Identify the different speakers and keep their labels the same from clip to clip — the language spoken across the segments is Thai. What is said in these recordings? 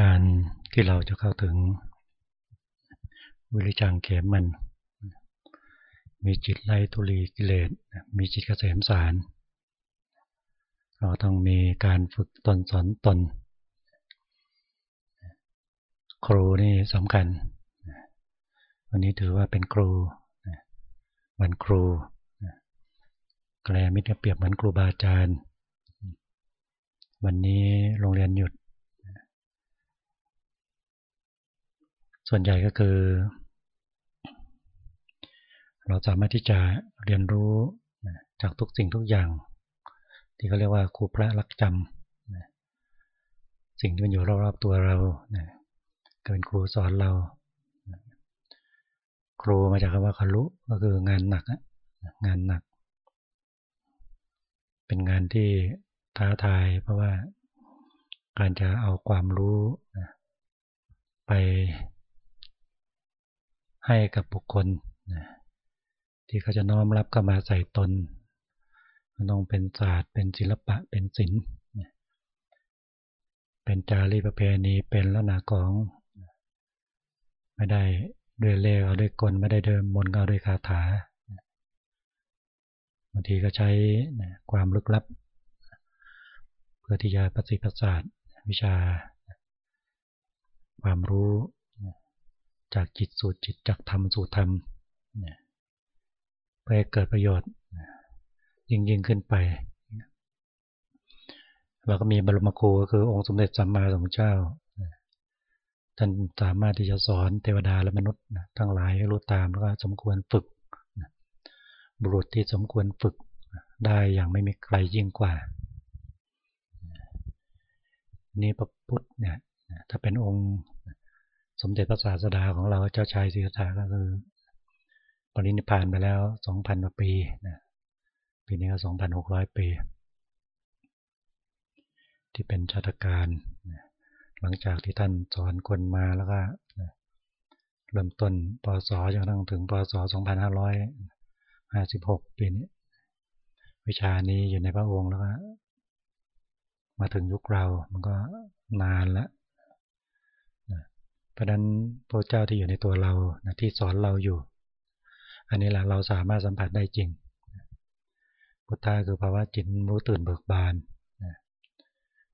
Speaker 1: การที่เราจะเข้าถึงวิริจังเขมมัน มีจิตไล่ทุลีกิเลส มีจิตเกษมสาร เราต้องมีการฝึกตนสอนตน ครูนี่สำคัญ วันนี้ถือว่าเป็นครูวันครูแกลมิตรเปรียบเหมือนครูบาอาจารย์ วันนี้โรงเรียนหยุด ส่วนใหญ่ก็คือ เราสามารถที่จะเรียนรู้จากทุกสิ่งทุกอย่าง ที่เขาเรียกว่าครูพระรักจำสิ่งที่มันอยู่รอบๆตัวเราก็เป็นครูสอนเรา ครูมาจากคำว่าคารุก็คืองานหนักงานหนัก เป็นงานที่ท้าทาย เพราะว่าการจะเอาความรู้ไป ให้กับบุคคลที่เขาจะน้อมรับเข้ามาใส่ตน มันต้องเป็นศาสตร์ เป็นศิลปะ เป็นศิลป์เป็นจารีประเพณี เป็นลักษณะของ ไม่ได้ด้วยเล่ห์ด้วยกล ไม่ได้เดิมมนต์เอาด้วยคาถา บางทีก็ใช้ความลึกลับ เพื่อที่จะประสิทธิ์ประสาทวิชา ความรู้ จากจิตสู่จิตจากธรรมสู่ธรรมเพื่อเกิดประโยชน์ยิ่งยิ่งขึ้นไปเราก็มีบรมครูก็คือองค์สมเด็จสัมมาสัมพุทธเจ้าท่านสามารถที่จะสอนเทวดาและมนุษย์ทั้งหลายให้รู้ตามแล้วก็สมควรฝึกบุรุษที่สมควรฝึกได้อย่างไม่มีใครยิ่งกว่า นี่พระพุทธเนี่ยถ้าเป็นองค์ สมเด็จพระศาสดาของเราเจ้าชายสิทธัตถะก็คือปรินิพานไปแล้วสองพันกว่าปีนะปีนี้ก็สองพันหกร้อยปี ที่เป็นชาติการหลังจากที่ท่านสอนคนมาแล้วก็เริ่มต้นปศจนกระทั่งถึงปศสองพันห้าร้อยห้าสิบหกปีนี้ วิชานี้อยู่ในพระองค์แล้วก็มาถึงยุคเรามันก็นานแล้ว เพราะนั้นพระเจ้าที่อยู่ในตัวเราที่สอนเราอยู่ อันนี้แหละเราสามารถสัมผัสได้จริง พุทธะคือภาวะจิตรู้ตื่นเบิกบาน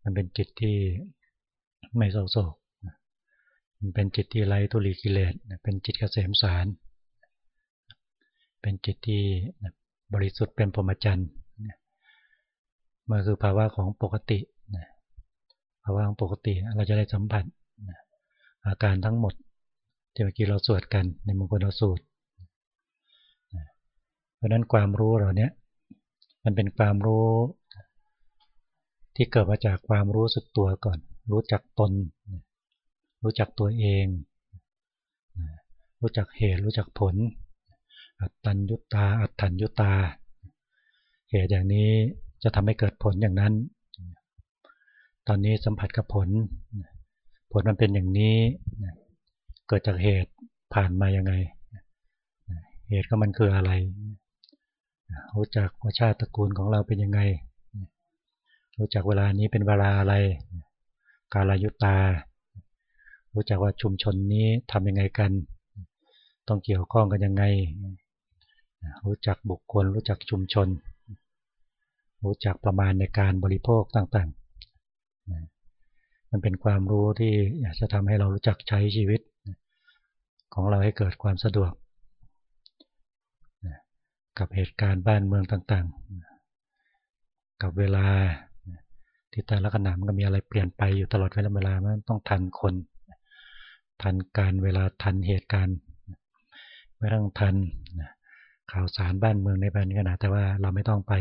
Speaker 1: มันเป็นจิตที่ไม่เศร้าโศกมันเป็นจิตที่ไร้ทุลีกิเลสเป็นจิตเกษมสาร เป็นจิตที่บริสุทธิ์เป็นพรหมจรรย์มันคือภาวะของปกติภาวะของปกติเราจะได้สัมผัส อาการทั้งหมดที่เมื่อกี้เราสวดกันในมงคลสูตร เพราะนั้นความรู้เราเนี้ยมันเป็นความรู้ที่เกิดมาจากความรู้สึกตัวก่อน รู้จักตน รู้จักตัวเอง รู้จักเหตุ รู้จักผล อัตตัญญุตา อัตถัญญุตา เหตุอย่างนี้จะทำให้เกิดผลอย่างนั้น ตอนนี้สัมผัสกับผล ผลมันเป็นอย่างนี้เกิดจากเหตุผ่านมายังไง เหตุก็มันคืออะไรรู้จักว่าชาติตระกูลของเราเป็นยังไง รู้จักเวลานี้เป็นเวลาอะไร กาลยุตา รู้จักว่าชุมชนนี้ทำยังไงกัน ต้องเกี่ยวข้องกันยังไง รู้จักบุคคล รู้จักชุมชน รู้จักประมาณในการบริโภคต่างๆ มันเป็นความรู้ที่อยากจะทำให้เรารู้จักใช้ชีวิต ของเราให้เกิดความสะดวก กับเหตุการณ์บ้านเมืองต่างๆ กับเวลาที่แต่ละขณะมันก็มีอะไรเปลี่ยนไปอยู่ตลอดเวลาเวลามันต้องทันคน ทันการเวลาทันเหตุการณ์ไม่ต้องทันข่าวสารบ้านเมืองในแผ่นขนาดแต่ว่าเราไม่ต้องไป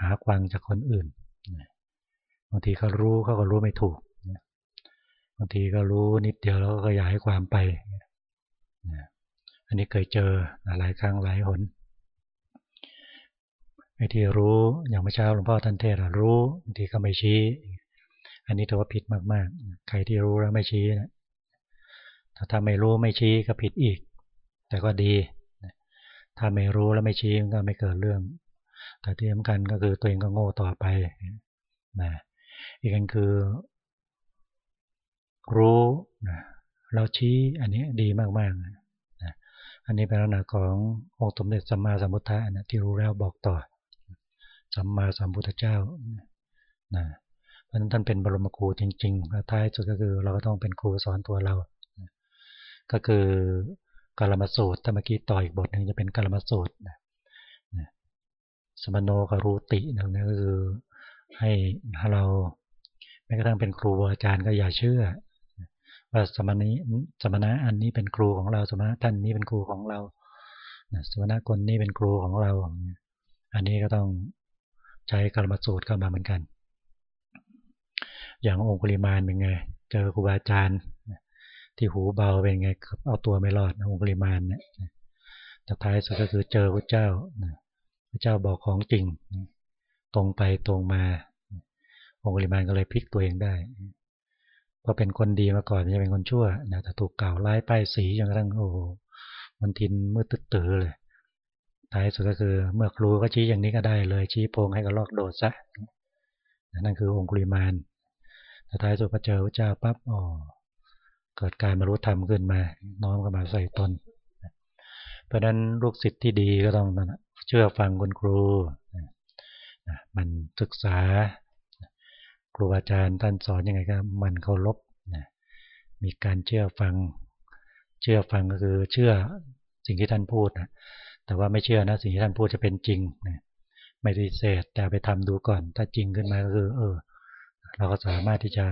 Speaker 1: หาควางจากคนอื่น บางทีเขารู้เขาก็รู้ไม่ถูกบางทีก็รู้นิดเดียวแล้วก็ขยายความไปอันนี้เคยเจอหลายครั้งหลายหนไอ้ที่รู้อย่างเมื่อเช้าหลวงพ่อท่านเทศรู้บางทีก็ไม่ชี้ อันนี้ถือว่าผิดมากๆ ใครที่รู้แล้วไม่ชี้นะถ้าทำไม่รู้ไม่ชี้ก็ผิดอีก แต่ก็ดี ถ้าไม่รู้แล้วไม่ชี้ก็ไม่เกิดเรื่อง แต่ที่สำคัญก็คือตัวเองก็โง่ต่อไปนะ อีกอันคือ รู้นะเราชี้อันนี้ดีมากๆนะอันนี้เป็นลักษณะขององค์สมเด็จสัมมาสัมพุทธะนะที่รู้แล้วบอกต่อ สัมมาสัมพุทธเจ้านะเพราะนั้นท่านเป็นบรมครูจริงๆและท้ายสุดก็คือเราก็ต้องเป็นครูสอนตัวเรา ก็คือกาลมาสูตรถ้าเมื่อกี้ต่ออีกบทหนึ่งจะเป็นกาลมาสูตรนะสมโนกรูตินั่นก็คือให้เรา แม้กระทั่งเป็นครูอาจารย์ก็อย่าเชื่อ ว่าสมณนี้สมณะอันนี้เป็นครูของเรา สมณะท่านนี้เป็นครูของเราสมณะคนนี้เป็นครูของเรา อันนี้ก็ต้องใช้กรรมสูตรเข้ามาเหมือนกัน อย่างองคุลิมานเป็นไง เจอครูบาอาจารย์ที่หูเบาเป็นไงเอาตัวไม่รอดองคุลิมานเนี่ยแต่ท้ายสุดก็คือเจอพระเจ้าพระเจ้าบอกของจริง ตรงไปตรงมา องคุลิมานก็เลยพลิกตัวเองได้พอเป็นคนดีมาก่อนจะเป็นคนชั่วนะแต่ถูกกล่าวร้ายป้ายสีจนกระทั่งโอ้มันทินมืดตึ๊ดตือเลยท้ายสุดก็คือ เมื่อครูก็ชี้อย่างนี้ก็ได้เลย ชี้โพงให้ก็ลอกโดดซะนั่นคือองคุลิมานแต่ท้ายสุดพอเจอพระเจ้าปั๊บอ๋อเกิดการบรรลุธรรมขึ้นมา น้อมเข้ามาใส่ตนเพราะนั้นลูกศิษย์ที่ดีก็ต้องเชื่อฟังคุณครูมันศึกษา รูอาจารย์ท่านสอนยังไงก็มันเคารพนะมีการเชื่อฟัง เชื่อฟังก็คือเชื่อสิ่งที่ท่านพูดนะแต่ว่าไม่เชื่อนะสิ่งที่ท่านพูดจะเป็นจริงนะไม่ได้เสดแต่ไปทำดูก่อน ถ้าจริงขึ้นมาก็คือเออ เราก็สามารถที่จะ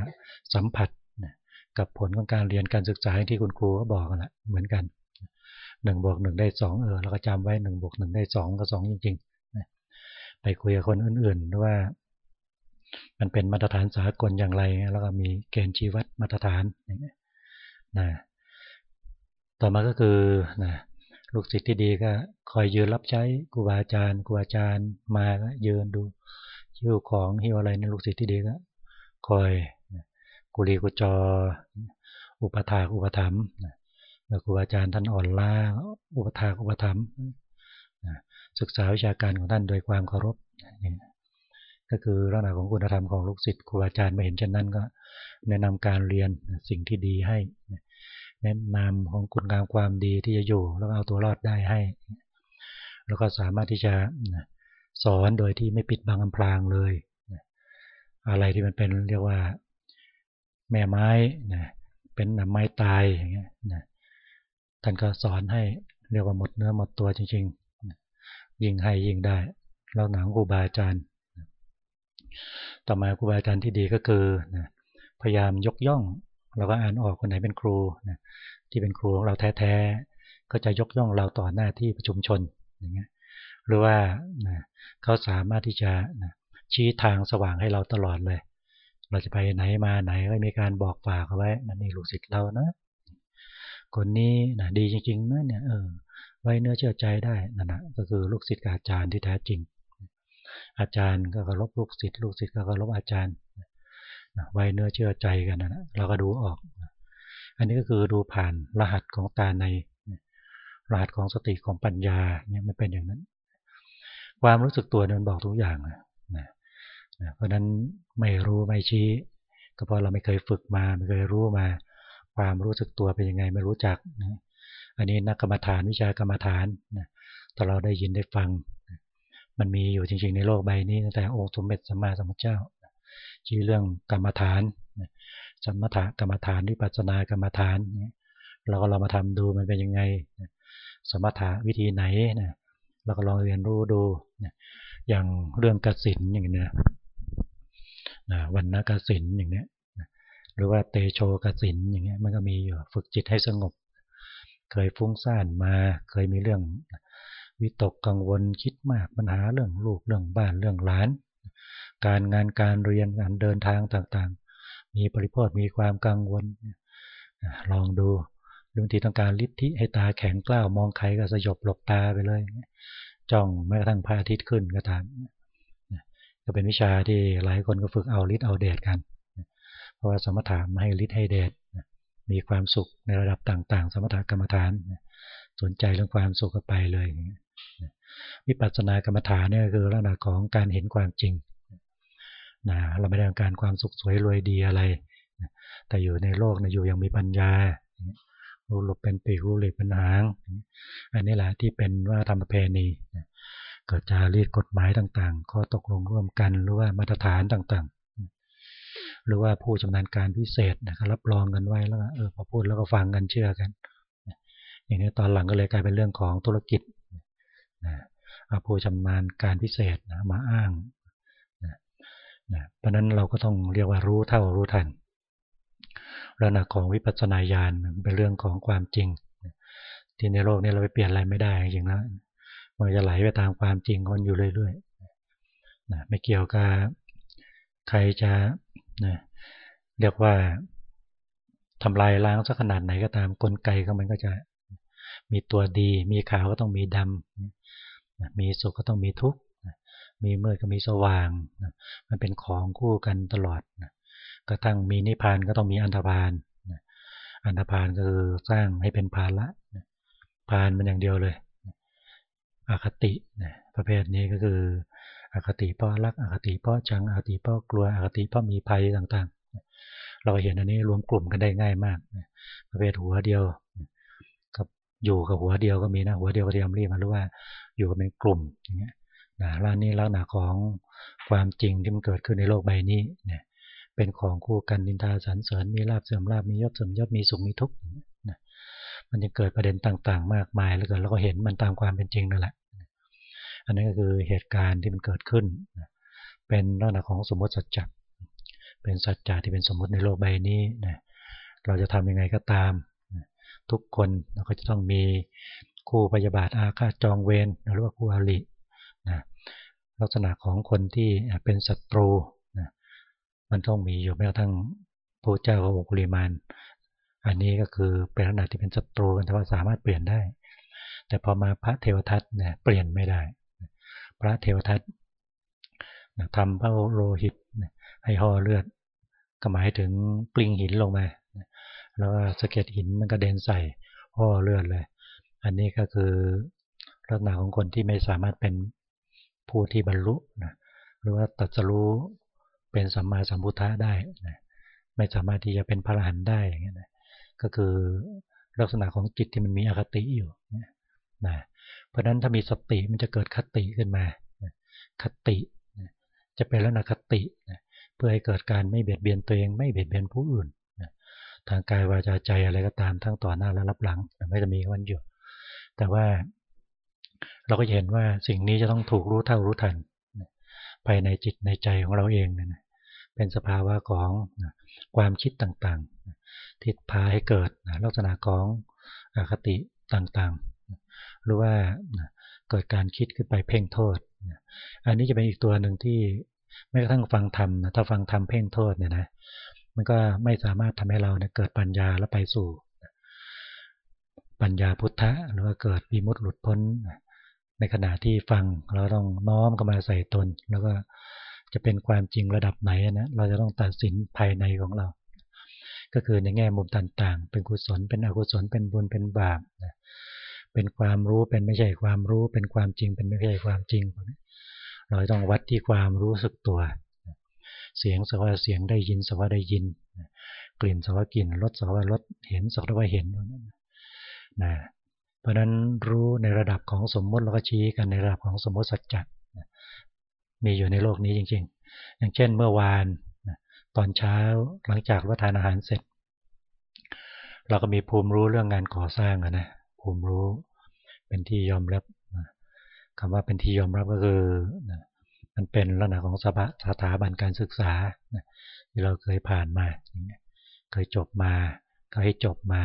Speaker 1: สัมผัสนะกับผลของการเรียนการศึกษาที่คุณครูก็บอกกันแหละเหมือนกันหนึ่งบวกหนึ่งได้สองเออเราก็จำไว้หนึ่งบวกหนึ่งได้สองก็สองจริงๆไปคุยกับคนอื่นๆว่า มันเป็นมาตรฐานสากลอย่างไร แล้วก็มีเกณฑ์ชีวัดมาตรฐานนะต่อมาก็คือนะลูกศิษย์ที่ดีก็คอยยืนรับใช้ครูบาอาจารย์ครูอาจารย์มาก็ยืนดูหิ้วของหิ้วอะไรในลูกศิษย์ที่ดีก็คอยกุลีกุจอ อุปถาอุปถัมภ์เมื่อครูอาจารย์ท่านอ่อนล้าอุปถาอุปถัมภ์ศึกษาวิชาการของท่านโดยความเคารพ ก็คือลักษณะของคุณธรรมของลูกศิษย์ครูอาจารย์มาเห็นเช่นนั้นก็ แนะนำการเรียนสิ่งที่ดีให้ แนะนำของคุณงามความดีที่จะอยู่แล้วเอาตัวรอดได้ให้ แล้วก็สามารถที่จะสอนโดยที่ไม่ปิดบังอำพรางเลย อะไรที่มันเป็นเรียกว่าแม่ไม้นะเป็นไม้ตายอย่างเงี้ยนะท่านก็สอนให้เรียกว่าหมดเนื้อหมดตัวจริงๆ ยิ่งให้ยิ่งได้ แล้วหนังครูบาอาจารย์ ต่อมาครูบาอาจารย์ที่ดีก็คือนะพยายามยกย่องเราก็อ่านออกคนไหนเป็นครูนะที่เป็นครูของเราแท้ๆก็จะยกย่องเราต่อหน้าที่ประชุมชนอย่างเงี้ยหรือว่านะเขาสามารถที่จะนะชี้ทางสว่างให้เราตลอดเลย เราจะไปไหนมาไหนก็มีการบอกฝากเอาไว้นั่นนี่ลูกศิษย์เรานะคนนี้นะดีจริงๆนะเนี่ยเออไว้เนื้อเชื่อใจได้นั่นนะก็คือลูกศิษย์อาจารย์ที่แท้จริง อาจารย์ก็เคารพลูกศิษย์ลูกศิษย์ก็เคารพอาจารย์ไว้เนื้อเชื่อใจกันนะเราก็ดูออก อันนี้ก็คือดูผ่านรหัสของตาใน รหัสของสติของปัญญาเนี่ยมันเป็นอย่างนั้น ความรู้สึกตัวมันบอกทุกอย่างนะเพราะนั้นไม่รู้ไม่ชี้ก็เพราะเราไม่เคยฝึกมาไม่เคยรู้มา ความรู้สึกตัวเป็นยังไงไม่รู้จักอันนี้นักกรรมฐานวิชากรรมฐานแต่เราได้ยินได้ฟัง มันมีอยู่จริงๆในโลกใบนี้แต่องค์สมเด็จสัมมาสัมพุทธเจ้าชื่อเรื่องกรรมฐานสมถะกรรมฐานวิปัสสนากรรมฐานเราก็ลองมาทำดูมันเป็นยังไง สมถะวิธีไหนนะเราก็ลองเรียนรู้ดูอย่างเรื่องกสินอย่างนี้นะวันนกสินอย่างนี้หรือว่าเตโชกสินอย่างเงี้ยมันก็มีอยู่ฝึกจิตให้สงบ เคยฟุ้งซ่านมาเคยมีเรื่อง วิตกกังวลคิดมากปัญหาเรื่องลูกเรื่องบ้านเรื่องหลาน การงานการเรียนการเดินทางต่างๆ มีปริพธมีความกังวล ลองดูบางทีต้องการลิทธิให้ตาแข็งกล้าวมองใครก็สยบหลบตาไปเลย จ้องแม้กระทั่งพระอาทิตย์ขึ้นก็ตามก็เป็นวิชาที่หลายคนก็ฝึกเอาลิทเอาเดชกัน เพราะว่าสมถะมาให้ลิทให้เดชมีความสุขในระดับต่าง ๆ สมถะกรรมฐาน สนใจเรื่องความสุขก็ไปเลย วิปัสสนากรรมฐานเนี่ยคือลักษณะของการเห็นความจริงนะเราไม่ได้ต้องการความสุขสวยรวยดีอะไร แต่อยู่ในโลกนะอยู่ยังมีปัญญารู้หลบเป็นปีกรู้หลีกเป็นหาง อันนี้แหละที่เป็นว่าธรรมะเพณีเกิดจารีตกฎหมายต่างๆ ข้อตกลงร่วมกันหรือว่ามาตรฐานต่างๆ หรือว่าผู้ชำนาญการพิเศษนะครับรับรองกันไว้แล้วเออพอพูดแล้วก็ฟังกันเชื่อกัน อย่างนี้ตอนหลังก็เลยกลายเป็นเรื่องของธุรกิจ อาผู้ชำนาญการพิเศษนะมาอ้างนะเพราะนั้นเราก็ต้องเรียกว่ารู้เท่ารู้ทันระดับของวิปัสสนาญาณเป็นเรื่องของความจริง ที่ในโลกนี้เราไปเปลี่ยนอะไรไม่ได้จริงๆแล้วมันจะไหลไปตามความจริงคนอยู่เรื่อยๆนะไม่เกี่ยวกับใครจะนะเรียกว่าทำลายล้างสักขนาดไหนก็ตามกลไกของมันก็จะมีตัวดี มีขาวก็ต้องมีดำ มีสุขก็ต้องมีทุกข์มีมืดก็มีสว่าง มันเป็นของคู่กันตลอดกระทั่งมีนิพพานก็ต้องมีอันธพาลอันธพาลก็คือสร้างให้เป็นภาละพานมันอย่างเดียวเลยอคติประเภทนี้ก็คืออคติเพราะรักอคติเพราะชังอคติเพราะกลัวอคติเพราะมีภัยต่างๆ เราเห็นอันนี้รวมกลุ่มกันได้ง่ายมากประเภทหัวเดียวกับอยู่กับหัวเดียวก็มีนะหัวเดียวก็เตรียมรีบมารู้ว่า อยู่กันเป็นกลุ่มอย่างเงี้ยนะร้านนี้ลักษณะของความจริงที่มันเกิดขึ้นในโลกใบนี้เนี่ยเป็นของคู่กันดินทาสรรเสริญมีลาบเสื่อมลาบมียศเสื่อมยศมีสุขมีทุกข์นะมันจะเกิดประเด็นต่าง ๆ มากมายแล้วก็เราก็เห็นมันตามความเป็นจริงนั่นแหละ อันนี้ก็คือเหตุการณ์ที่มันเกิดขึ้น เป็นลักษณะของสมมติสัจจะเป็นสัจจะที่เป็นสมมติในโลกใบนี้นะเราจะทำยังไงก็ตาม ทุกคนเราก็จะต้องมี คู่พยาบาทอาฆาตจองเวรหรือว่าคู่อรินะลักษณะของคนที่เป็นศัตรูนะมันต้องมีอยู่แม้กระทั่งพระเจ้าขององคุลิมานอันนี้ก็คือเป็นขนาดที่เป็นศัตรูกันแต่ว่าสามารถเปลี่ยนได้ แต่พอมาพระเทวทัตเนี่ยเปลี่ยนไม่ได้ พระเทวทัตทำพระโลหิตให้ห่อเลือด ก็หมายถึงกลิ้งหินลงมาแล้วก็สะเก็ดหินมันก็เด็นใส่ห่อเลือดเลย อันนี้ก็คือลักษณะของคนที่ไม่สามารถเป็นผู้ที่บรรลุนะหรือว่าตัดสรู้เป็นสัมมาสัมพุทธะได้นะไม่สามารถที่จะเป็นพระอรหันต์ได้อย่างเงี้ยนะก็คือลักษณะของจิตที่มันมีอคติอยู่นะเพราะฉะนั้นถ้ามีสติมันจะเกิดคติขึ้นมาคติจะเป็นลักษณะคติเพื่อให้เกิดการไม่เบียดเบียนตัวเองไม่เบียดเบียนผู้อื่นทางกายวาจาใจอะไรก็ตามทั้งต่อหน้าและรับหลังไม่จะมีวันอยู่ แต่ว่าเราก็เห็นว่าสิ่งนี้จะต้องถูกรู้เท่ารู้ทันภายในจิตในใจของเราเองนะเป็นสภาวะของความคิดต่างๆ ที่พาให้เกิดลักษณะของอคติต่างๆ หรือว่าเกิดการคิดขึ้นไปเพ่งโทษ อันนี้จะเป็นอีกตัวหนึ่งที่ไม่กระทั่งฟังธรรมนะถ้าฟังธรรมเพ่งโทษเนี่ยนะมันก็ไม่สามารถทำให้เราเเกิดปัญญาแล้วไปสู่ ปัญญาพุทธะหรือว่าเกิดวิมุตติหลุดพ้น ในขณะที่ฟังเราต้องน้อมเข้ามาใส่ตน แล้วก็จะเป็นความจริงระดับไหนนะเราจะต้องตัดสินภายในของเรา ก็คือในแง่มุมต่างๆ เป็นกุศลเป็นอกุศลเป็นบุญเป็นบาปเป็นความรู้เป็นไม่ใช่ความรู้ เป็นความจริงเป็นไม่ใช่ความจริง เราต้องวัดที่ความรู้สึกตัว เสียงสว่าเสียงได้ยินสว่าได้ยิน กลิ่นสว่ากลิ่นรสสว่ารสเห็นสว่าเห็น นะราะนั้นรู้ในระดับของสมมติเราก็ชี้กันในระดับของสมมติสัจจะมีอยู่ในโลกนี้จริง ๆ อย่างเช่นเมื่อวานตอนเช้าหลังจากรับทานอาหารเสร็จ เราก็มีภูมิรู้เรื่องงานก่อสร้างนะภูมิรู้เป็นที่ยอมรับคำว่าเป็นที่ยอมรับก็คือมันเป็นลักษณะของสถาบันการศึกษาที่เราเคยผ่านมา เคยจบมา ก็ให้จบมา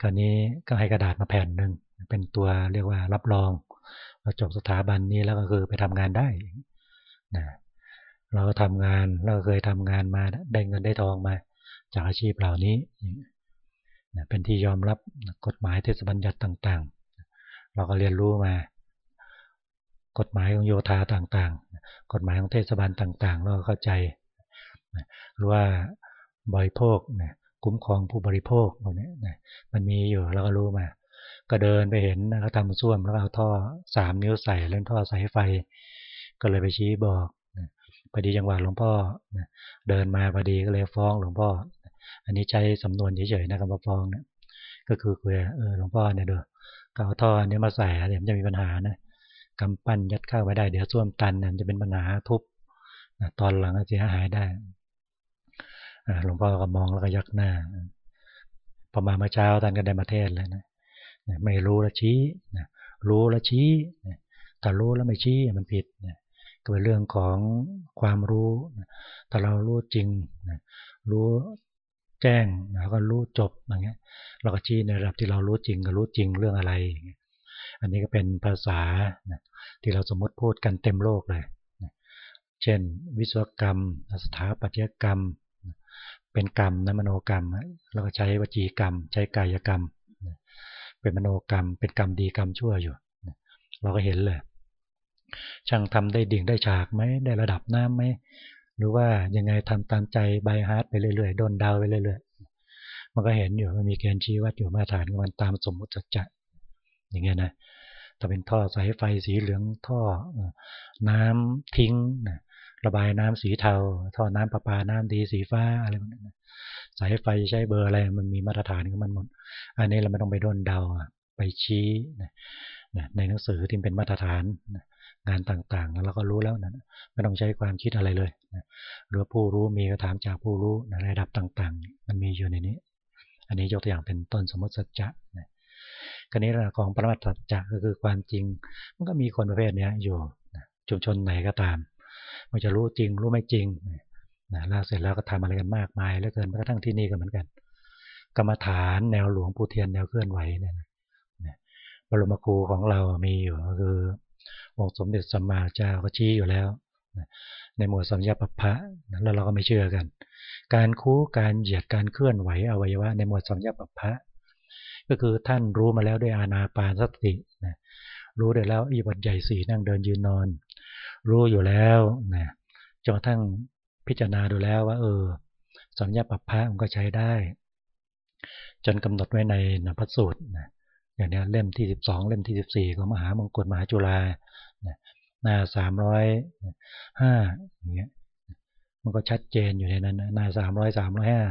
Speaker 1: คราวนี้ก็ให้กระดาษมาแผ่นหนึ่งเป็นตัวเรียกว่ารับรองเราจบสถาบันนี้แล้วก็คือไปทำงานได้นะเราก็ทำงานเราเคยทำงานมาได้เงินได้ทองมา จากอาชีพเหล่านี้นะเป็นที่ยอมรับกฎหมายเทศบัญญัติต่างๆ เราก็เรียนรู้มา กฎหมายของโยธาต่างๆ กฎหมายของเทศบาลต่างๆ เราเข้าใจหรือว่าบริโภคนะ คุ้มครองผู้บริโภคพวกนี้นะมันมีอยู่เราก็รู้มา ก็เดินไปเห็นเขาทำส้วมแล้วเอาท่อสามนิ้วใส่เล่นท่อสายไฟ ก็เลยไปชี้บอกพอดีจังหวะหลวงพ่อเดินมาพอดีก็เลยฟ้องหลวงพ่อ อันนี้ใช้สำนวนเฉยๆนะคำว่าฟ้องเนี่ยก็คือคุยเออหลวงพ่อเนี่ยดูเกาท่อเนี่ยมาใส่เดี๋ยวจะมีปัญหานะกำปั้นยัดเข้าไม่ได้เดี๋ยวส้วมตันเนี่ยจะเป็นปัญหาทุบตอนหลังเสียหายได้ หลวงพ่อก็มองแล้วก็ยักหน้าพอมาเมื่อเช้าท่านก็ได้มาเทศแล้วนะไม่รู้ล้วชี้รู้ล้วชี้แต่รู้แล้วไม่ชี้มันผิดก็เป็นเรื่องของความรู้แต่เรารู้จริงรู้แจ้งแล้วก็รู้จบอย่างเงี้ย เราก็ชี้ในระดับที่เรารู้จริงก็รู้จริงเรื่องอะไรอันนี้ก็เป็นภาษาที่เราสมมติพูดกันเต็มโลกเลย เช่น วิศวกรรม สถาปัตยกรรม เป็นกรรมนะมโนกรรมเราก็ใช้วจีกรรม ใช้กายกรรม เป็นมโนกรรม เป็นกรรมดีกรรมชั่วอยู่ เราก็เห็นเลย ช่างทำได้ดิ่งได้ฉากไหมได้ระดับน้ำไหมหรือว่ายังไงทำตามใจใบฮาร์ดไปเรื่อยๆโดนดาวไปเรื่อยๆมันก็เห็นอยู่มันมีเกณฑ์ชี้วัดอยู่มาตรฐานมันตามสมมุติจัจอย่างเงี้ยนะถ้าเป็นท่อสายไฟสีเหลืองท่อน้ำทิ้งนะ ระบายน้ำสีเทา ท่อน้ำประปาน้ำดีสีฟ้าอะไรพวกนั้นสายไฟใช้เบอร์อะไรมันมีมาตรฐานของมันหมด อันนี้เราไม่ต้องไปด้นเดาไปชี้ในหนังสือที่เป็นมาตรฐานงานต่างๆ แล้วเราก็รู้แล้วนะไม่ต้องใช้ความคิดอะไรเลยหรือผู้รู้มีก็ถามจากผู้รู้ในระดับต่างๆ มันมีอยู่ในนี้ อันนี้ยกตัวอย่างเป็นต้นสมมติสัจจะนะครนี้ของปรมัตถสัจจะก็คือความจริง มันก็มีคนประเภทนี้อยู่ชุมชนไหนก็ตาม มันจะรู้จริง รู้ไม่จริงนะแล้วเสร็จแล้วก็ทำอะไรกันมากมายแล้วเกินแม้กระทั่งที่นี่ก็เหมือนกัน กรรมฐานแนวหลวงปู่เทียนแนวเคลื่อนไหวเนี่ยนะบรมครูของเรามีอยู่ก็คือองค์สมเด็จสัมมาเจ้าก็ชี้อยู่แล้วในหมวดสัญญาปภะแล้วเราก็ไม่เชื่อกัน การคู่การเหยียดการเคลื่อนไหวอวัยวะ ในหมวดสัญญาปภะก็คือท่านรู้มาแล้วด้วยอานาปานสตินะรู้ได้แล้วอิบัตใหญ่สี่นั่งเดินยืนนอน รู้อยู่แล้วนะจนกระทั่งพิจารณาดูแล้วว่า เออ สัญญาปภะมันก็ใช้ได้ จนกำหนดไว้ในนพสูตรนะอย่างนี้เล่มที่สิบสองเล่มที่สิบสี่ของมหามงกุฎมหาจุฬาหน้าสามร้อยห้าอย่างเงี้ยมันก็ชัดเจนอยู่ในนั้นหน้าสามร้อยสามร้อยห้า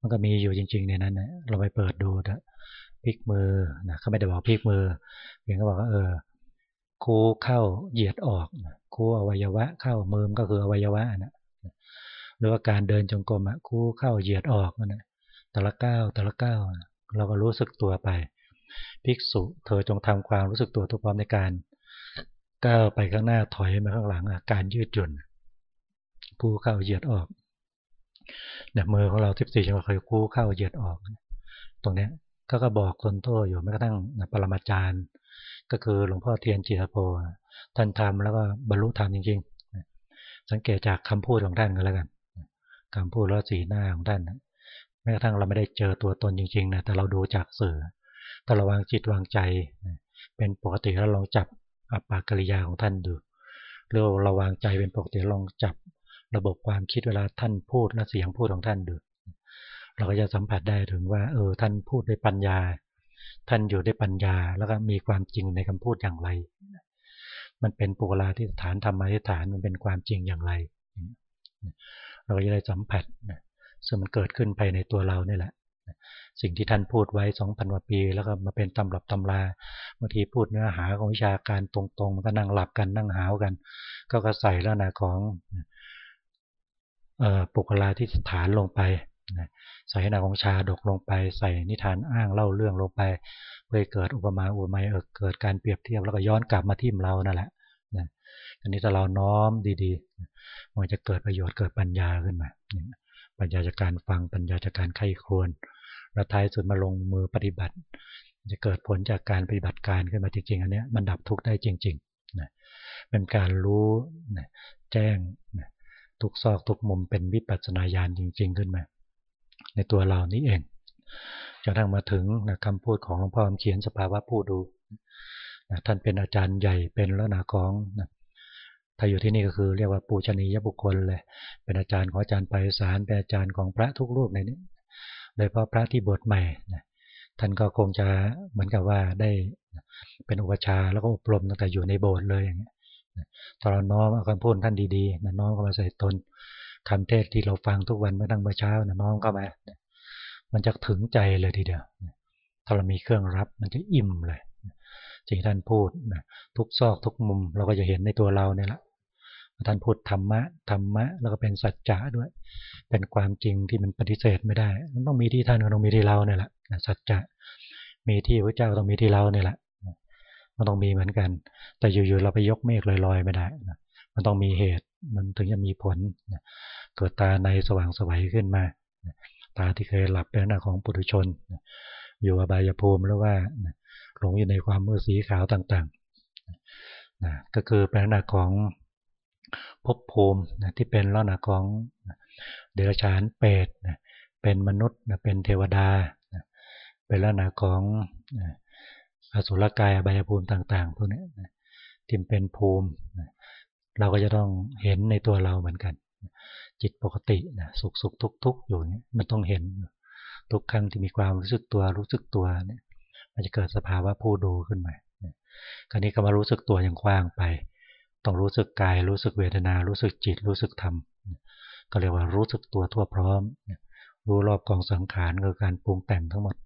Speaker 1: มันก็มีอยู่จริง ๆ ในนั้นนะเราไปเปิดดูนะพลิกมือนะเขาไม่ได้บอกพลิกมือเพียงเขาบอกว่าเออ คูเข้าเหยียดออกคูอวัยวะเข้ามือมก็คืออวัยวะนะหรือว่าการเดินจงกรมอะคูเข้าเหยียดออกนะแต่ละก้าวแต่ละก้าวเราก็รู้สึกตัวไป ภิกษุเธอจงทำความรู้สึกตัวทุกพร้อมในการก้าวไปข้างหน้าถอยมาข้างหลังการยืดหยุ่นคู่เข้าเหยียดออกเนี่ยมือของเราทิพสี่จังหวะเคยคู่เข้าเหยียดออก ตรงเนี้ยก็ก็บอกคนโตอยู่แม้กระทั่งปรมาจารย์ ก็คือหลวงพ่อเทียนจิตโพท่านทำแล้วก็บรรลุธรรมจริงๆ สังเกตจากคำพูดของท่านก็แล้วกันคำพูดแล้วสีหน้าของท่านแม้กระทั่งเราไม่ได้เจอตัวตนจริงๆนะแต่เราดูจากสื่อแต่เราวางจิตวางใจ เป็นปกติแล้วลองจับอปากกิริยาของท่านดูหรือเราวางใจเป็นปกติลองจับระบบความคิดเวลาท่านพูดและเสียงพูดของท่านดู เราก็จะสัมผัสได้ถึงว่า เออท่านพูดด้วยปัญญา ท่านอยู่ด้วยปัญญาแล้วก็มีความจริงในคำพูดอย่างไร มันเป็นปุกลาที่ฐานธรรมะที่ฐานมันเป็นความจริงอย่างไร เราก็จะได้สัมผัสซึ่งมันเกิดขึ้นภายในตัวเรานี่แหละสิ่งที่ท่านพูดไว้สองพันกว่าปี แล้วก็มาเป็นตำรับตำราบางทีพูดเนื้อหาของวิชาการตรงๆ มันก็นั่งหลับกันนั่งหาวกัน ก็ก็ใส่แล้วนะของปุกลาที่ฐานลงไป ใส่นาของชาดกลงไป ใส่นิทานอ้างเล่าเรื่องลงไปเพื่อเกิดอุปมาอุปไมยเกิดการเปรียบเทียบแล้วก็ย้อนกลับมาที่เรานั่นแหละอันนี้ถ้าเราน้อมดีๆมันจะเกิดประโยชน์เกิดปัญญาขึ้นมาปัญญาจากการฟังปัญญาจากการไข้ครวนแล้วท้ายสุดมาลงมือปฏิบัติ จะเกิดผลจากการปฏิบัติการขึ้นมาจริงๆอันนี้มันดับทุกข์ได้จริงๆนะเป็นการรู้นะแจ้งนะทุกซอกทุกมุมเป็นวิปัสสนาญาณจริง ๆ ขึ้นมา ในตัวเรานี้เองจนทั้งมาถึงนะคำพูดของหลวงพ่อเขียนสภาวะผู้ดูนะท่านเป็นอาจารย์ใหญ่เป็นลักษณะของนะถ้าอยู่ที่นี่ก็คือเรียกว่าปูชนียบุคคลเลย เป็นอาจารย์ของอาจารย์ไพศาลเป็นอาจารย์ของพระทุกรูปในนี้ โดยเพราะพระที่บวชใหม่นะท่านก็คงจะเหมือนกับว่าได้เป็นอุปชาแล้วก็อบรมตั้งแต่อยู่ในโบสถ์เลยอย่างเงี้ยตอนน้อมเอาคำพูดท่านดีๆนะน้อมเข้ามาใส่ตน คำเทศที่เราฟังทุกวันไม่ตั้งเมื่อเช้านะน้อมเข้ามามันจะถึงใจเลยทีเดียวถ้าเรามีเครื่องรับมันจะอิ่มเลยสิ่งท่านพูดนะทุกซอกทุกมุมเราก็จะเห็นในตัวเราเนี่ยแหละท่านพูดธรรมะธรรมะแล้วก็เป็นสัจจะด้วย เป็นความจริงที่มันปฏิเสธไม่ได้ มันต้องมีที่ท่านก็ต้องมีที่เราเนี่ยแหละสัจจะมีที่พระเจ้าต้องมีที่เราเนี่ยแหละมันต้องมีเหมือนกัน แต่อยู่ๆเราไปยกเมฆลอยๆไม่ได้มันต้องมีเหตุ มันถึงจะมีผลเกิดตาในสว่างสวัยขึ้นมา ตาที่เคยหลับเป็นหน้าของปุถุชน อยู่อบายภูมิหรือว่าหลงอยู่ในความมืดสีขาวต่างๆนะก็คือเป็นหน้าของภพภูมินะที่เป็นลักษณะของเดรัจฉานเปรตนะเป็นมนุษย์นะเป็นเทวดานะเป็นลักษณะของอสุรกายอบายภูมิต่างๆพวกนี้นะที่เป็นภูมินะ เราก็จะต้องเห็นในตัวเราเหมือนกัน จิตปกตินะสุขสุขทุกทุกอยู่เนี่ยมันต้องเห็นทุกครั้งที่มีความรู้สึกตัวรู้สึกตัวเนี่ยมันจะเกิดสภาวะผู้ดูขึ้นมาคราวนี้ก็มารู้สึกตัวอย่างกว้างไป ต้องรู้สึกกาย รู้สึกเวทนา รู้สึกจิต รู้สึกธรรม ก็เรียกว่ารู้สึกตัวทั่วพร้อม รู้รอบกองสังขารคือการปรุงแต่งทั้งหมด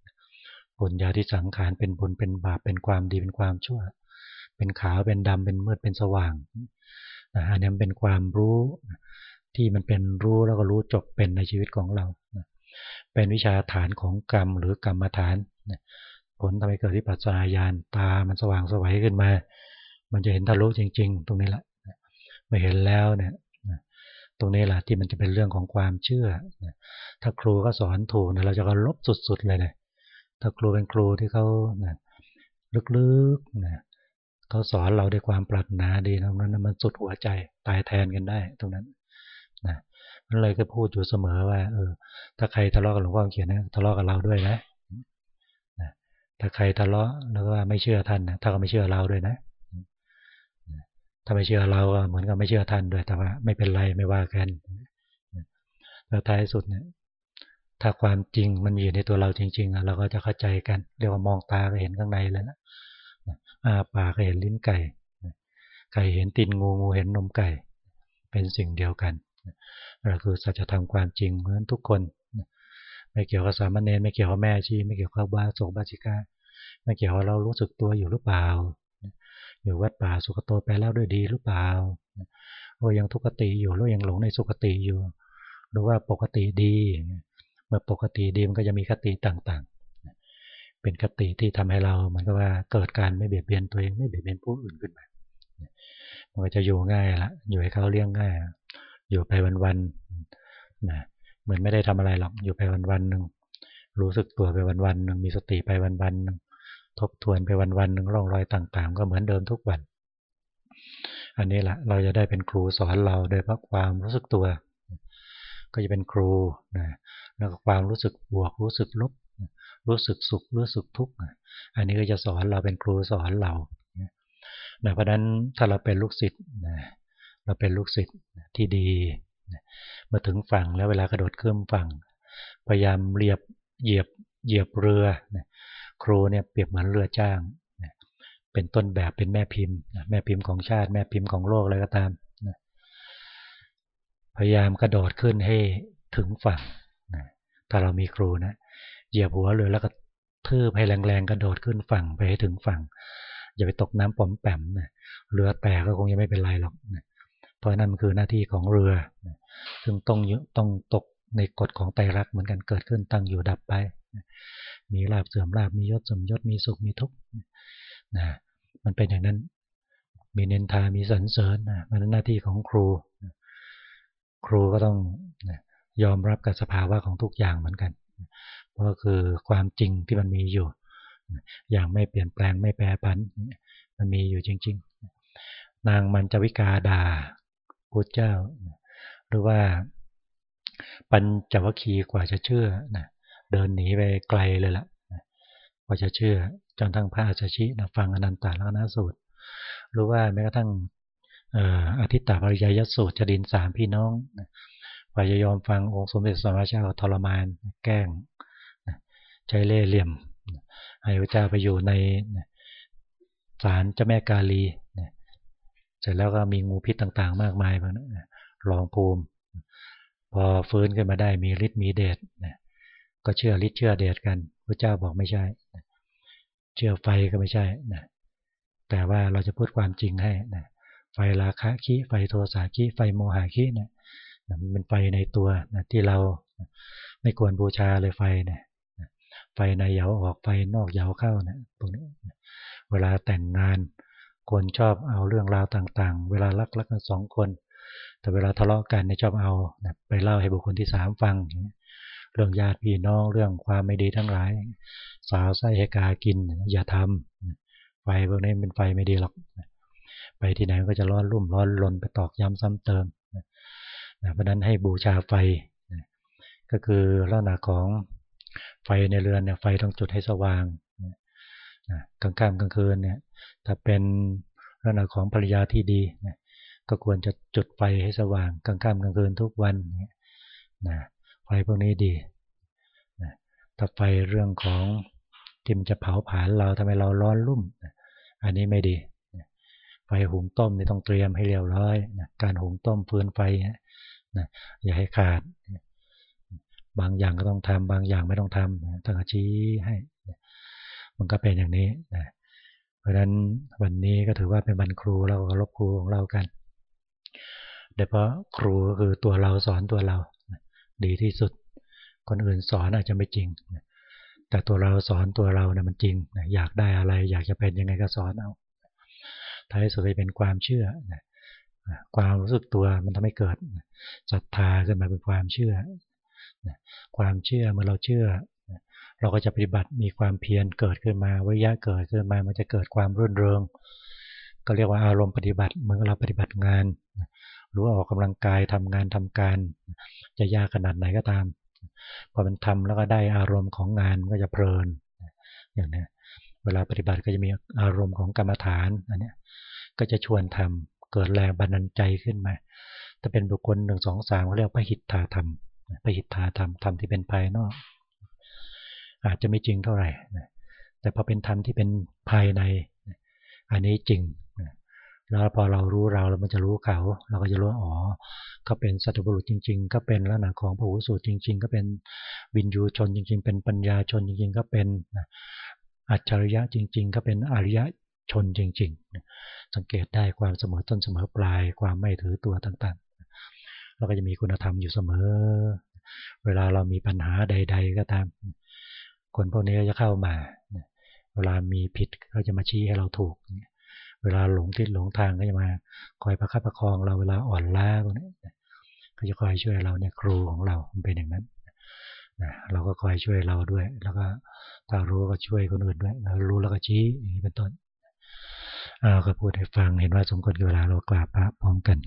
Speaker 1: ปุญญาที่สังขารเป็นบุญ เป็นบาป เป็นความดี เป็นความชั่ว เป็นขาว เป็นดำเป็นมืด เป็นสว่าง อันนี้เป็นความรู้ที่มันเป็นรู้แล้วก็รู้จบเป็นในชีวิตของเรา เป็นวิชาฐานของกรรมหรือกรรมฐาน ผลทำให้เกิดที่ปัจจาญาณตา มันสว่างสวัยขึ้นมา มันจะเห็นทะลุจริง ๆ ตรงนี้แหละไม่เห็นแล้วเนี่ยตรงนี้แหละที่มันจะเป็นเรื่องของความเชื่อ ถ้าครูก็สอนถูกเนี่ยเราจะก็ลบสุดๆเลยเนี่ยถ้าครูเป็นครูที่เขาลึกๆนะ เขาสอนเราด้วยความปรารถนาดีตรงนั้นมันสุดหัวใจตายแทนกันได้ ตรงนั้นนะมันเลยก็พูดอยู่เสมอว่า เออ ถ้าใครทะเลาะกับหลวงพ่อเขียนนะทะเลาะกับเราด้วยนะถ้าใครทะเลาะแล้วก็ไม่เชื่อท่านนะถ้าก็ไม่เชื่อเราด้วยนะถ้าไม่เชื่อเราก็เหมือนกับไม่เชื่อท่านด้วยแต่ว่า ไม่เป็นไรไม่ว่ากันแล้วท้ายสุดเนี่ยถ้าความจริงมันอยู่ในตัวเราจริง ๆ เราก็จะเข้าใจกัน เรียกว่ามองตาก็เห็นข้างในแล้วนะ อาปากเห็นลิ้นไก่ ไก่เห็นตีนงูงูเห็นนมไก่ เป็นสิ่งเดียวกันเราคือสัจธรรมความจริงเพราะฉะนั้นทุกคน ไม่เกี่ยวกับสามเณรไม่เกี่ยวกับแม่ชีไม่เกี่ยวกับบาโศกบาจิกาไม่เกี่ยวกับเรารู้สึกตัวอยู่หรือเปล่า อยู่วัดป่าสุขโตไปแล้วด้วยดีหรือเปล่าโอ้ยังทุกติอยู่หรือยังหลงในสุขติอยู่ หรือว่าปกติดี เมื่อปกติดีมันก็จะมีคติต่างๆ เป็นคติที่ทำให้เราเหมือนกับว่าเกิดการไม่เบียดเบียนตัวเองไม่เบียดเบียนผู้อื่นขึ้นมามันก็จะอยู่ง่ายละอยู่ให้เขาเลี้ยงง่าย อยู่ไปวันๆนะเหมือนไม่ได้ทำอะไรหรอกอยู่ไปวันๆหนึ่งรู้สึกตัวไปวันๆหนึ่งมีสติไปวันๆหนึ่งทบทวนไปวันๆหนึ่งร่องรอยต่าง ๆ ก็เหมือนเดิมทุกวัน อันนี้แหละเราจะได้เป็นครูสอนเราโดยเพราะความรู้สึกตัว ก็จะเป็นครูนะแล้วก็ความรู้สึกบวกรู้สึกลบ รู้สึกสุขรู้สึกทุกข์อันนี้ก็จะสอนเราเป็นครูสอนเราเพราะนั้นถ้าเราเป็นลูกศิษย์เราเป็นลูกศิษย์ที่ดีมื่อถึงฝั่งแล้วเวลากระโดดขึ้นฝั่ง พยายามเรียบเหยียบเหยียบเรือครูเนี่ยเปรียบเหมือนเรือจ้างเป็นต้นแบบเป็นแม่พิมพ์แม่พิมพ์ของชาติ แม่พิมพ์ของโลกอะไรก็ตามพยายามกระโดดขึ้นให้ถึงฝั่งถ้าเรามีครูนะ เหยียบหัวเรือแล้วก็ทืบให้แรงๆกระโดดขึ้นฝั่งไปให้ถึงฝั่ง อย่าไปตกน้ำปอมแปมนะเรือแตกก็คงยังไม่เป็นไรหรอกนะเพราะนั่นมันคือหน้าที่ของเรือซึ่งต้องต้องตกในกฎของไตรักเหมือนกันเกิดขึ้นตั้งอยู่ดับไปมีลาบเสื่อมลาบมียศสมยศมีสุขมีทุกข์นะมันเป็นอย่างนั้น มีเนินทามีสรรเสริญนะมันหน้าที่ของครูครูก็ต้องยอมรับกับสภาวะของทุกอย่างเหมือนกัน เพราะคือความจริงที่มันมีอยู่ อย่างไม่เปลี่ยนแปลงไม่แปรผัน มันมีอยู่จริง ๆ นางมันจวิกาดาพุทธเจ้า หรือว่า ปัญจวัคคีย์กว่าจะเชื่อนะเดินหนีไปไกลเลยละ่ะกว่าจะเชื่อจนทั้งพระอาชชินะฟังอนันตาลักษณสูตร หรือว่าแม้กระทั่งอาทิตตาปริยยสูตรจดินสามพี่น้องกว่าจะยอมฟังองค์สมเด็จสมมาเจ้าทรมานแกล้ง ใช้เล่เหลี่ยมให้พระเจ้าไปอยู่ในศาลเจ้าแม่กาลีเสร็จแล้วก็มีงูพิษต่างๆ มากมายพวกนั้นลองภูมิ พอฟื้นขึ้นมาได้มีฤทธิ์มีเดชก็เชื่อฤทธิ์เชื่อเดชกันพระเจ้าบอกไม่ใช่ เชื่อไฟก็ไม่ใช่นะแต่ว่าเราจะพูดความจริงให้นะไฟราคะขี้ไฟโทสะขี้ไฟโมหะขี้นะมันเป็นไฟในตัวนะที่เราไม่ควรบูชาเลยไฟนะ ไฟในเหยาออกไฟนอกเหยาเข้านะตรงนี้เวลาแต่งงานคนชอบเอาเรื่องราวต่างๆ เวลารักรักกันสองคน แต่เวลาทะเลาะกันเนี่ยชอบเอาไปเล่าให้บุคคลที่สามฟัง เรื่องญาติพี่น้องเรื่องความไม่ดีทั้งหลาย สาวไส้ให้กากินอย่าทำไฟพวกนี้เป็นไฟไม่ดีหรอกไปที่ไหนก็จะร้อนรุ่มร้อนลนไปตอกย้ำซ้ำเติมเพราะนั้นให้บูชาไฟก็คือลักษณะของ ไฟในเรือนเนี่ยไฟต้องจุดให้สว่างกลางค่ำกลางคืนเนี่ยถ้าเป็นลักษณะของภรรยาที่ดีนะก็ควรจะจุดไฟให้สว่างกลางค่ำกลางคืนทุกวันนะไฟพวกนี้ดีนะถ้าไฟเรื่องของที่มันจะเผาผลาญเราทำให้เราร้อนรุ่มนะอันนี้ไม่ดีนะไฟหุงต้มนี่ต้องเตรียมให้เรียบร้อยนะการหุงต้มฟืนไฟนะอย่าให้ขาด บางอย่างก็ต้องทำบางอย่างไม่ต้องทำต้องชี้ให้ มันก็เป็นอย่างนี้นะเพราะฉะนั้นวันนี้ก็ถือว่าเป็นวันครูเราก็รบครูของเรากันโดยเพราะครูก็คือตัวเราสอนตัวเรา ดีที่สุด คนอื่นสอนอาจจะไม่จริง แต่ตัวเราสอนตัวเราเนี่ยมันจริง อยากได้อะไร อยากจะเป็นยังไงก็สอนเอาท้ายสุดจะเป็นความเชื่อความรู้สึกตัวมันทำให้เกิดศรัทธาขึ้นมาเป็นความเชื่อ ความเชื่อเมื่อเราเชื่อ เราก็จะปฏิบัติมีความเพียรเกิดขึ้นมาวิยะเกิดขึ้นมา มันจะเกิดความรื่นเริง ก็เรียกว่าอารมณ์ปฏิบัติเมื่อเราปฏิบัติงาน หรือออกกำลังกายทำงานทำการ จะยากขนาดไหนก็ตาม พอมันทำแล้วก็ได้อารมณ์ของงานก็จะเพลิน อย่างนี้เวลาปฏิบัติก็จะมีอารมณ์ของกรรมฐานอันนี้ก็จะชวนทำเกิดแรงบันดาลใจขึ้นมา ถ้าเป็นบุคคลหนึ่งสองสามเขาเรียกพระหิทธาธรรม พระหิทธาธรรมธรรมที่เป็นภายนอก อาจจะไม่จริงเท่าไหร่แต่พอเป็นธรรมที่เป็นภายใน อันนี้จริงแล้วพอเรารู้เราแล้วมันจะรู้เขา เราก็จะรู้อ๋อเขาเป็นสัตบุรุษจริง ๆ ก็เป็นลักษณะของพระหูสูตรจริง ๆ ก็เป็นวินยูชนจริง ๆ เป็นปัญญาชนจริง ๆ ก็เป็นอัจฉริยะจริง ๆ ก็เป็นอริยะชนจริง ๆ สังเกตได้ความเสมอต้นเสมอปลายความไม่ถือตัวต่าง เราก็จะมีคุณธรรมอยู่เสมอ เวลาเรามีปัญหาใด ๆ ก็ตาม คนพวกนี้จะเข้ามา เวลามีผิดเขาจะมาชี้ให้เราถูก เวลาหลงทิศหลงทางก็จะมาคอยประคับประคองเราเวลาอ่อนล้าพวกนี้ก็จะคอยช่วยเราเนี่ยครูของเราเป็นอย่างนั้นนะเราก็คอยช่วยเราด้วย แล้วก็ถ้ารู้ก็ช่วยคนอื่นด้วยเรารู้แล้วก็ชี้อย่างนี้เป็นต้นเอาก็พูดให้ฟังเห็นว่าสมควรเวลาเรากราบพระพร้อมกัน